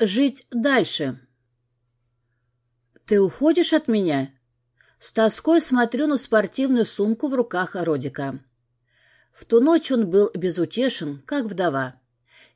Жить дальше. Ты уходишь от меня? С тоской смотрю на спортивную сумку в руках Родика. В ту ночь он был безутешен, как вдова.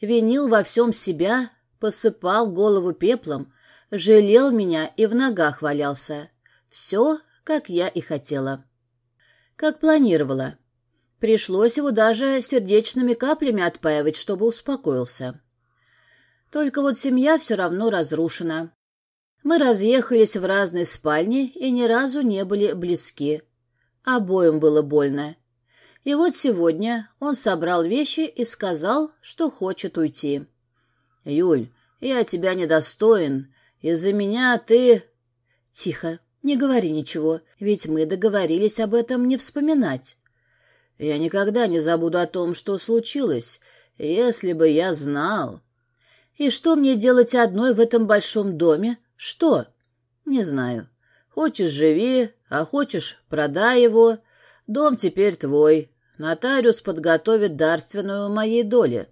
Винил во всем себя, посыпал голову пеплом, жалел меня и в ногах валялся. Все, как я и хотела. Как планировала. Пришлось его даже сердечными каплями отпаивать, чтобы успокоился. Только вот семья все равно разрушена. Мы разъехались в разные спальни и ни разу не были близки. Обоим было больно. И вот сегодня он собрал вещи и сказал, что хочет уйти. «Юль, я тебя недостоин. Из-за меня ты...» «Тихо, не говори ничего, ведь мы договорились об этом не вспоминать». «Я никогда не забуду о том, что случилось, если бы я знал...» «И что мне делать одной в этом большом доме? Что?» «Не знаю. Хочешь — живи, а хочешь — продай его. Дом теперь твой. Нотариус подготовит дарственную моей доле,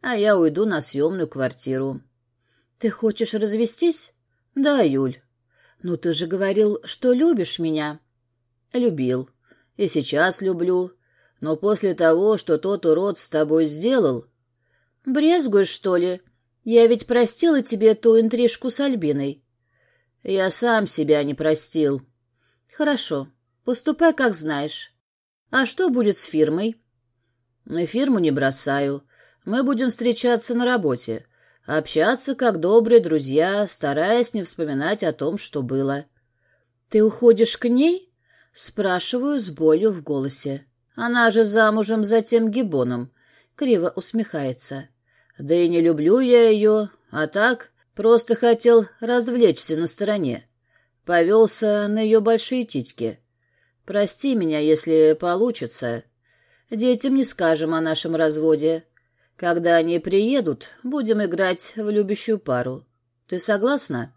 а я уйду на съемную квартиру». «Ты хочешь развестись?» «Да, Юль». «Ну ты же говорил, что любишь меня». «Любил. И сейчас люблю. Но после того, что тот урод с тобой сделал...» «Брезгуешь, что ли? Я ведь простила тебе ту интрижку с Альбиной. Я сам себя не простил. Хорошо, поступай, как знаешь. А что будет с фирмой? На фирму не бросаю. Мы будем встречаться на работе. Общаться, как добрые друзья, стараясь не вспоминать о том, что было. Ты уходишь к ней? Спрашиваю с болью в голосе. Она же замужем за тем гибоном. Криво усмехается. Да и не люблю я ее, а так просто хотел развлечься на стороне. Повелся на ее большие титьки. Прости меня, если получится. Детям не скажем о нашем разводе. Когда они приедут, будем играть в любящую пару. Ты согласна?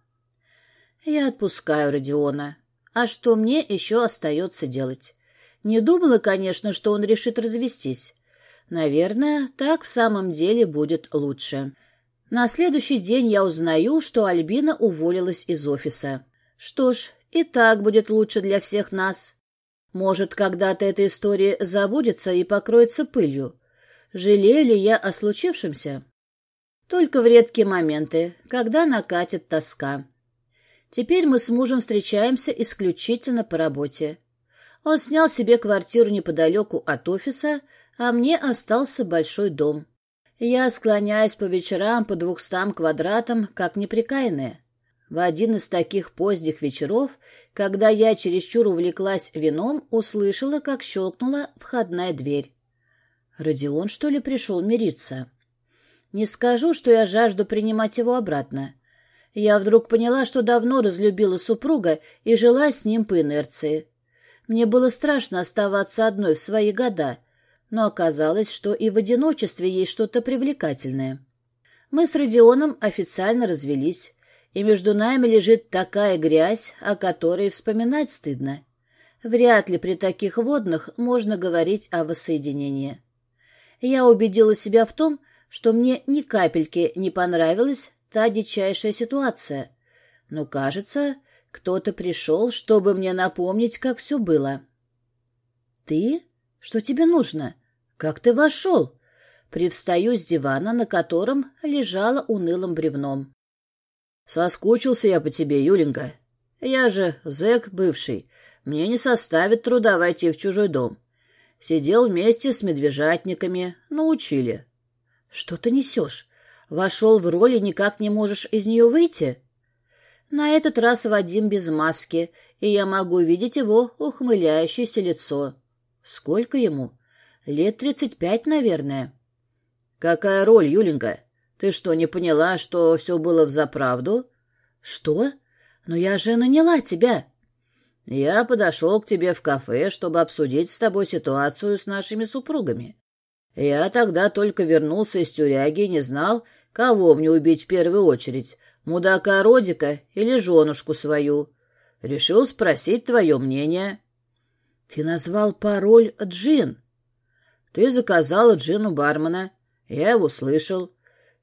Я отпускаю Родиона. А что мне еще остается делать? Не думала, конечно, что он решит развестись. Наверное, так в самом деле будет лучше. На следующий день я узнаю, что Альбина уволилась из офиса. Что ж, и так будет лучше для всех нас. Может, когда-то эта история забудется и покроется пылью. Жалею ли я о случившемся? Только в редкие моменты, когда накатит тоска. Теперь мы с мужем встречаемся исключительно по работе. Он снял себе квартиру неподалеку от офиса, а мне остался большой дом. Я склоняюсь по вечерам по двухстам квадратам, как неприкаянная. В один из таких поздних вечеров, когда я чересчур увлеклась вином, услышала, как щелкнула входная дверь. Родион, что ли, пришел мириться? Не скажу, что я жажду принимать его обратно. Я вдруг поняла, что давно разлюбила супруга и жила с ним по инерции. Мне было страшно оставаться одной в свои года, но оказалось, что и в одиночестве есть что-то привлекательное. Мы с Родионом официально развелись, и между нами лежит такая грязь, о которой вспоминать стыдно. Вряд ли при таких водных можно говорить о воссоединении. Я убедила себя в том, что мне ни капельки не понравилась та дичайшая ситуация. Но, кажется, кто-то пришел, чтобы мне напомнить, как все было. «Ты? Что тебе нужно?» «Как ты вошел?» Привстаю с дивана, на котором лежала унылым бревном. «Соскучился я по тебе, Юленька. Я же зэк бывший. Мне не составит труда войти в чужой дом. Сидел вместе с медвежатниками, научили». «Что ты несешь? Вошел в роль и никак не можешь из нее выйти?» На этот раз Вадим без маски, и я могу видеть его ухмыляющееся лицо. Сколько ему? Лет тридцать пять, наверное. Какая роль, Юленька? Ты что, не поняла, что все было взаправду? Что? Но я же наняла тебя. Я подошел к тебе в кафе, чтобы обсудить с тобой ситуацию с нашими супругами. Я тогда только вернулся из тюряги и не знал, кого мне убить в первую очередь, мудака Родика или женушку свою. Решил спросить твое мнение. Ты назвал пароль Джин. Ты заказала джин у бармена. Я его слышал.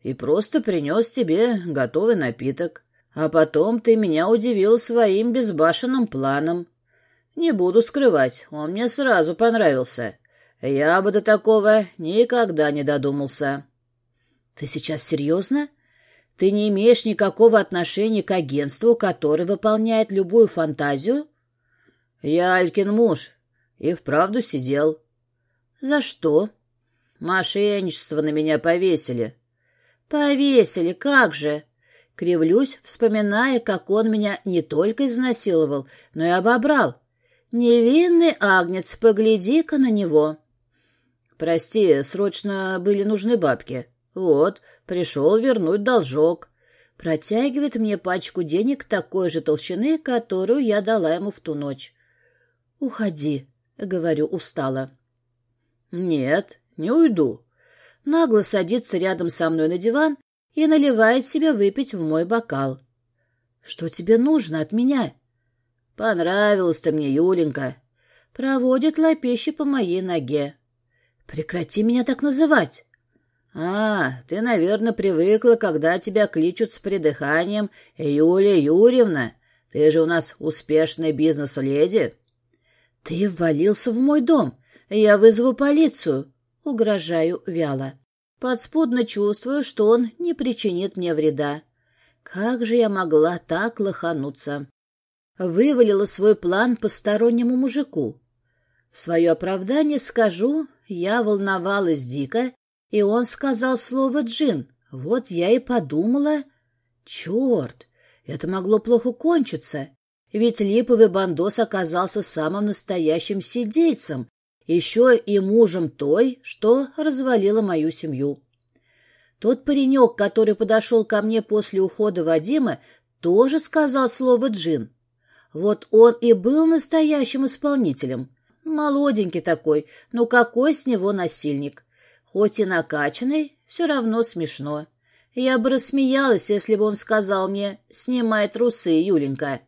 и просто принес тебе готовый напиток. А потом ты меня удивил своим безбашенным планом. Не буду скрывать, он мне сразу понравился. Я бы до такого никогда не додумался. Ты сейчас серьезно? Ты не имеешь никакого отношения к агентству, которое выполняет любую фантазию? Я Алькин муж и вправду сидел. За что? Мошенничество на меня повесили. Повесили, как же? Кривлюсь, вспоминая, как он меня не только изнасиловал, но и обобрал. Невинный агнец, погляди-ка на него. Прости, срочно были нужны бабки. Вот, пришел вернуть должок. Протягивает мне пачку денег такой же толщины, которую я дала ему в ту ночь. «Уходи», — говорю устало. «Нет, не уйду». Нагло садится рядом со мной на диван и наливает себе выпить в мой бокал. «Что тебе нужно от меня?» «Понравилась ты мне, Юленька». Проводит лапещи по моей ноге. «Прекрати меня так называть!» «А, ты, наверное, привыкла, когда тебя кличут с придыханием Юлия Юрьевна. Ты же у нас успешная бизнес-леди». «Ты ввалился в мой дом. Я вызову полицию». Угрожаю вяло. Подспудно чувствую, что он не причинит мне вреда. Как же я могла так лохануться? Вывалила свой план постороннему мужику. В свое оправдание скажу, я волновалась дико, и он сказал слово «джин». Вот я и подумала... Черт, это могло плохо кончиться, ведь липовый бандос оказался самым настоящим сидельцем, еще и мужем той, что развалила мою семью. Тот паренек, который подошел ко мне после ухода Вадима, тоже сказал слово «джин». Вот он и был настоящим исполнителем. Молоденький такой, но какой с него насильник. Хоть и накачанный, все равно смешно. Я бы рассмеялась, если бы он сказал мне «снимай трусы, Юленька»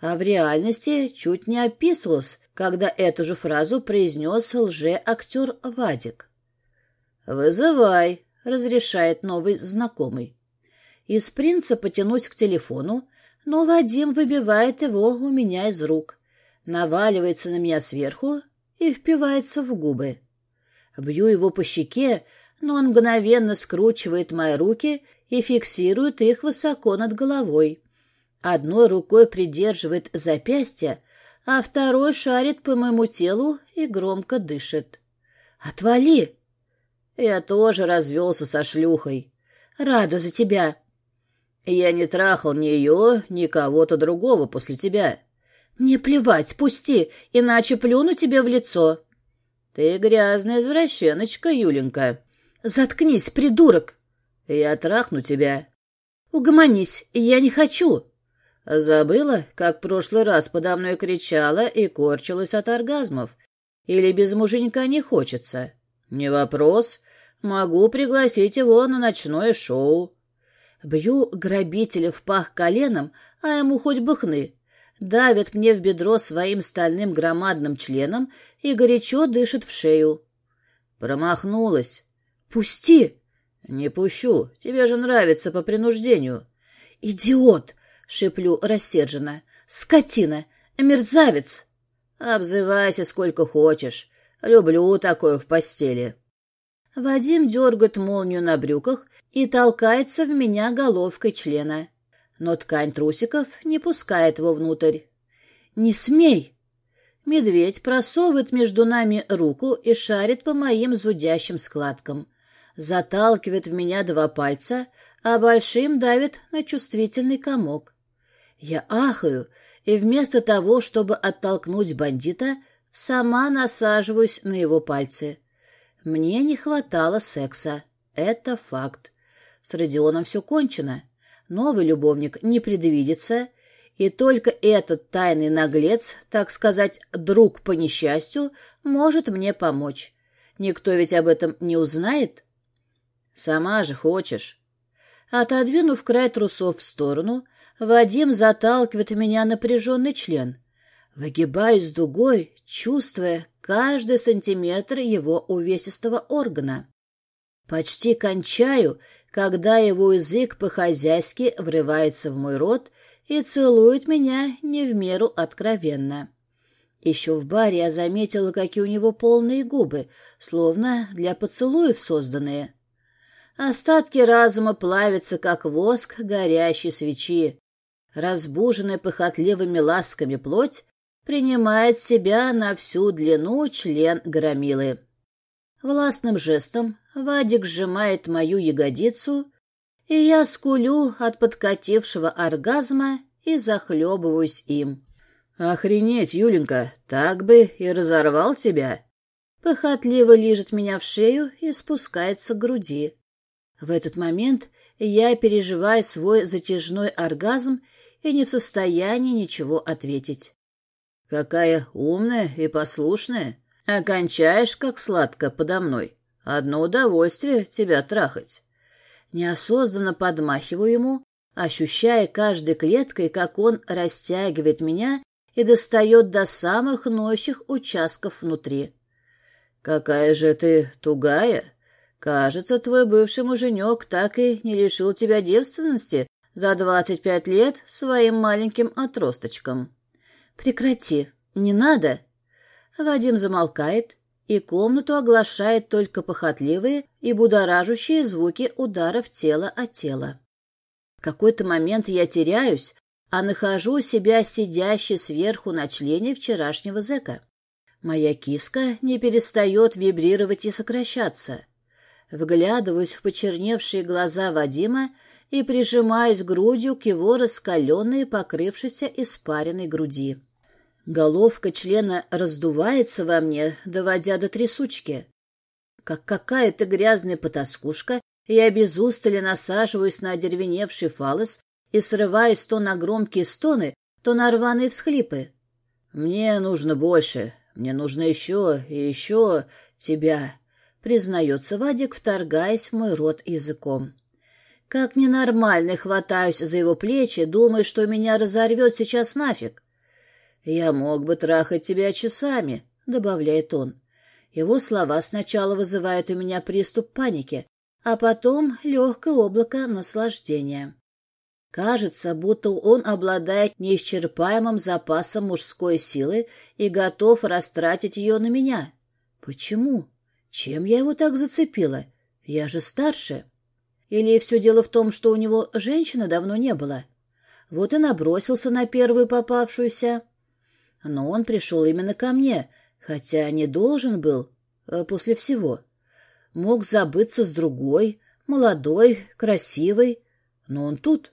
а в реальности чуть не описывалась, когда эту же фразу произнес лже-актер Вадик. «Вызывай», — разрешает новый знакомый. Из принципа тянусь к телефону, но Вадим выбивает его у меня из рук, наваливается на меня сверху и впивается в губы. Бью его по щеке, но он мгновенно скручивает мои руки и фиксирует их высоко над головой. Одной рукой придерживает запястье, а второй шарит по моему телу и громко дышит. «Отвали!» Я тоже развелся со шлюхой. Рада за тебя. Я не трахал ни ее, ни кого-то другого после тебя. Мне плевать, пусти, иначе плюну тебе в лицо. Ты грязная извращеночка, Юленька. Заткнись, придурок. Я трахну тебя. Угомонись, я не хочу. Забыла, как в прошлый раз подо мной кричала и корчилась от оргазмов? Или без муженька не хочется? Не вопрос. Могу пригласить его на ночное шоу. Бью грабителя в пах коленом, а ему хоть бы хны. Давит мне в бедро своим стальным громадным членом и горячо дышит в шею. Промахнулась. «Пусти!» «Не пущу. Тебе же нравится по принуждению». «Идиот!» — шиплю рассерженно. «Скотина! Мерзавец!» «Обзывайся сколько хочешь. Люблю такое в постели». Вадим дергает молнию на брюках и толкается в меня головкой члена. Но ткань трусиков не пускает его внутрь. «Не смей!» Медведь просовывает между нами руку и шарит по моим зудящим складкам. Заталкивает в меня два пальца, а большим давит на чувствительный комок. Я ахаю, и вместо того, чтобы оттолкнуть бандита, сама насаживаюсь на его пальцы. Мне не хватало секса. Это факт. С Родионом все кончено. Новый любовник не предвидится, и только этот тайный наглец, так сказать, друг по несчастью, может мне помочь. Никто ведь об этом не узнает. Сама же хочешь. Отодвинув край трусов в сторону, Вадим заталкивает меня напряженный член. Выгибаюсь дугой, чувствуя каждый сантиметр его увесистого органа. Почти кончаю, когда его язык по-хозяйски врывается в мой рот и целует меня не в меру откровенно. Еще в баре я заметила, какие у него полные губы, словно для поцелуев созданные. Остатки разума плавятся, как воск горящей свечи. Разбуженная похотливыми ласками плоть принимает себя на всю длину член громилы. Властным жестом Вадик сжимает мою ягодицу, и я скулю от подкатившего оргазма и захлебываюсь им. «Охренеть, Юленька, так бы и разорвал тебя!» Похотливо лижет меня в шею и спускается к груди. В этот момент я переживаю свой затяжной оргазм и не в состоянии ничего ответить. «Какая умная и послушная! Окончаешь, как сладко, подо мной. Одно удовольствие тебя трахать!» Неосознанно подмахиваю ему, ощущая каждой клеткой, как он растягивает меня и достает до самых ноющих участков внутри. «Какая же ты тугая! Кажется, твой бывший муженек так и не лишил тебя девственности за двадцать пять лет своим маленьким отросточком». «Прекрати! Не надо!» Вадим замолкает, и комнату оглашает только похотливые и будоражащие звуки ударов тела о тело. В какой-то момент я теряюсь, а нахожу себя сидящей сверху на члене вчерашнего зэка. Моя киска не перестает вибрировать и сокращаться. Вглядываюсь в почерневшие глаза Вадима и прижимаюсь грудью к его раскаленной, покрывшейся испаренной груди. Головка члена раздувается во мне, доводя до трясучки. Как какая-то грязная потаскушка, я без устали насаживаюсь на одервеневший фалос и срываюсь то на громкие стоны, то на рваные всхлипы. «Мне нужно больше, мне нужно еще и еще тебя», — признается Вадик, вторгаясь в мой рот языком. Как ненормальный хватаюсь за его плечи, думая, что меня разорвет сейчас нафиг. «Я мог бы трахать тебя часами», — добавляет он. Его слова сначала вызывают у меня приступ паники, а потом легкое облако наслаждения. Кажется, будто он обладает неисчерпаемым запасом мужской силы и готов растратить ее на меня. Почему? Чем я его так зацепила? Я же старше. Или все дело в том, что у него женщины давно не было? Вот и набросился на первую попавшуюся. Но он пришел именно ко мне, хотя не должен был э, после всего. Мог забыться с другой, молодой, красивой, но он тут.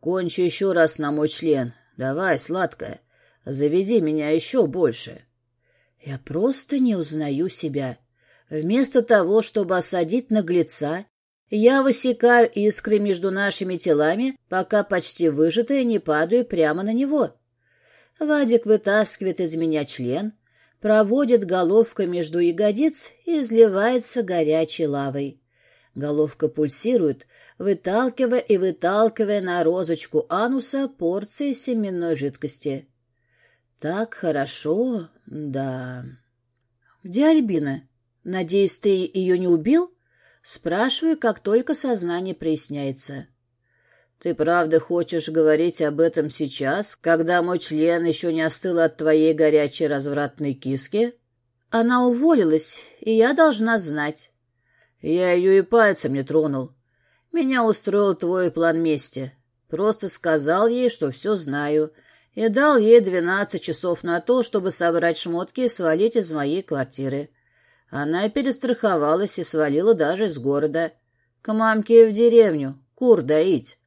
Кончи еще раз на мой член. Давай, сладкая, заведи меня еще больше. Я просто не узнаю себя. Вместо того, чтобы осадить наглеца, я высекаю искры между нашими телами, пока почти выжатая не падаю прямо на него. Вадик вытаскивает из меня член, проводит головкой между ягодиц и изливается горячей лавой. Головка пульсирует, выталкивая и выталкивая на розочку ануса порции семенной жидкости. Так хорошо, да. Где Альбина? Надеюсь, ты ее не убил? Спрашиваю, как только сознание проясняется. Ты правда хочешь говорить об этом сейчас, когда мой член еще не остыл от твоей горячей развратной киски? Она уволилась, и я должна знать. Я ее и пальцем не тронул. Меня устроил твой план мести. Просто сказал ей, что все знаю, и дал ей двенадцать часов на то, чтобы собрать шмотки и свалить из моей квартиры. Она перестраховалась и свалила даже из города. К мамке в деревню, кур доить.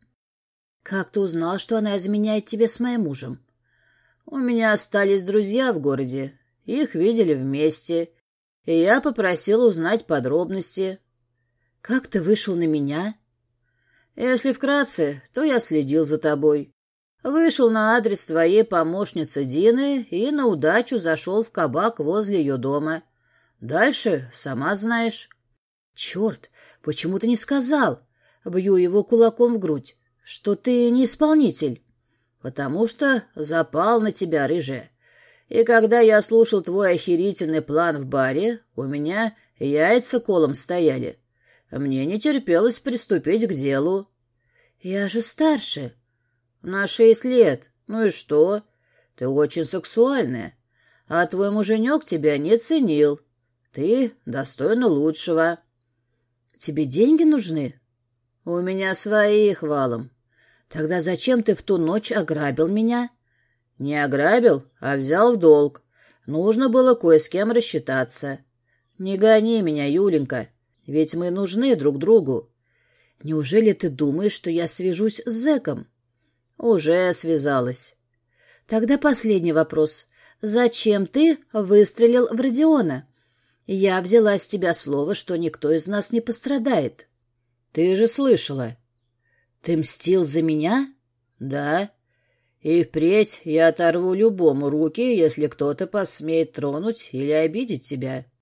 «Как ты узнал, что она изменяет тебе с моим мужем?» «У меня остались друзья в городе. Их видели вместе. И я попросил узнать подробности. «Как ты вышел на меня?» «Если вкратце, то я следил за тобой. Вышел на адрес твоей помощницы Дины и на удачу зашел в кабак возле ее дома. Дальше сама знаешь». «Черт, почему ты не сказал?» Бью его кулаком в грудь что ты не исполнитель, потому что запал на тебя, рыжая. И когда я слушал твой охерительный план в баре, у меня яйца колом стояли. Мне не терпелось приступить к делу. Я же старше. На шесть лет. Ну и что? Ты очень сексуальная. А твой муженек тебя не ценил. Ты достойна лучшего. Тебе деньги нужны? У меня своих валом. Тогда зачем ты в ту ночь ограбил меня? Не ограбил, а взял в долг. Нужно было кое с кем рассчитаться. Не гони меня, Юленька, ведь мы нужны друг другу. Неужели ты думаешь, что я свяжусь с зэком? Уже связалась. Тогда последний вопрос. Зачем ты выстрелил в Родиона? Я взяла с тебя слово, что никто из нас не пострадает. Ты же слышала. Ты мстил за меня? Да. И впредь я оторву любому руки, если кто-то посмеет тронуть или обидеть тебя.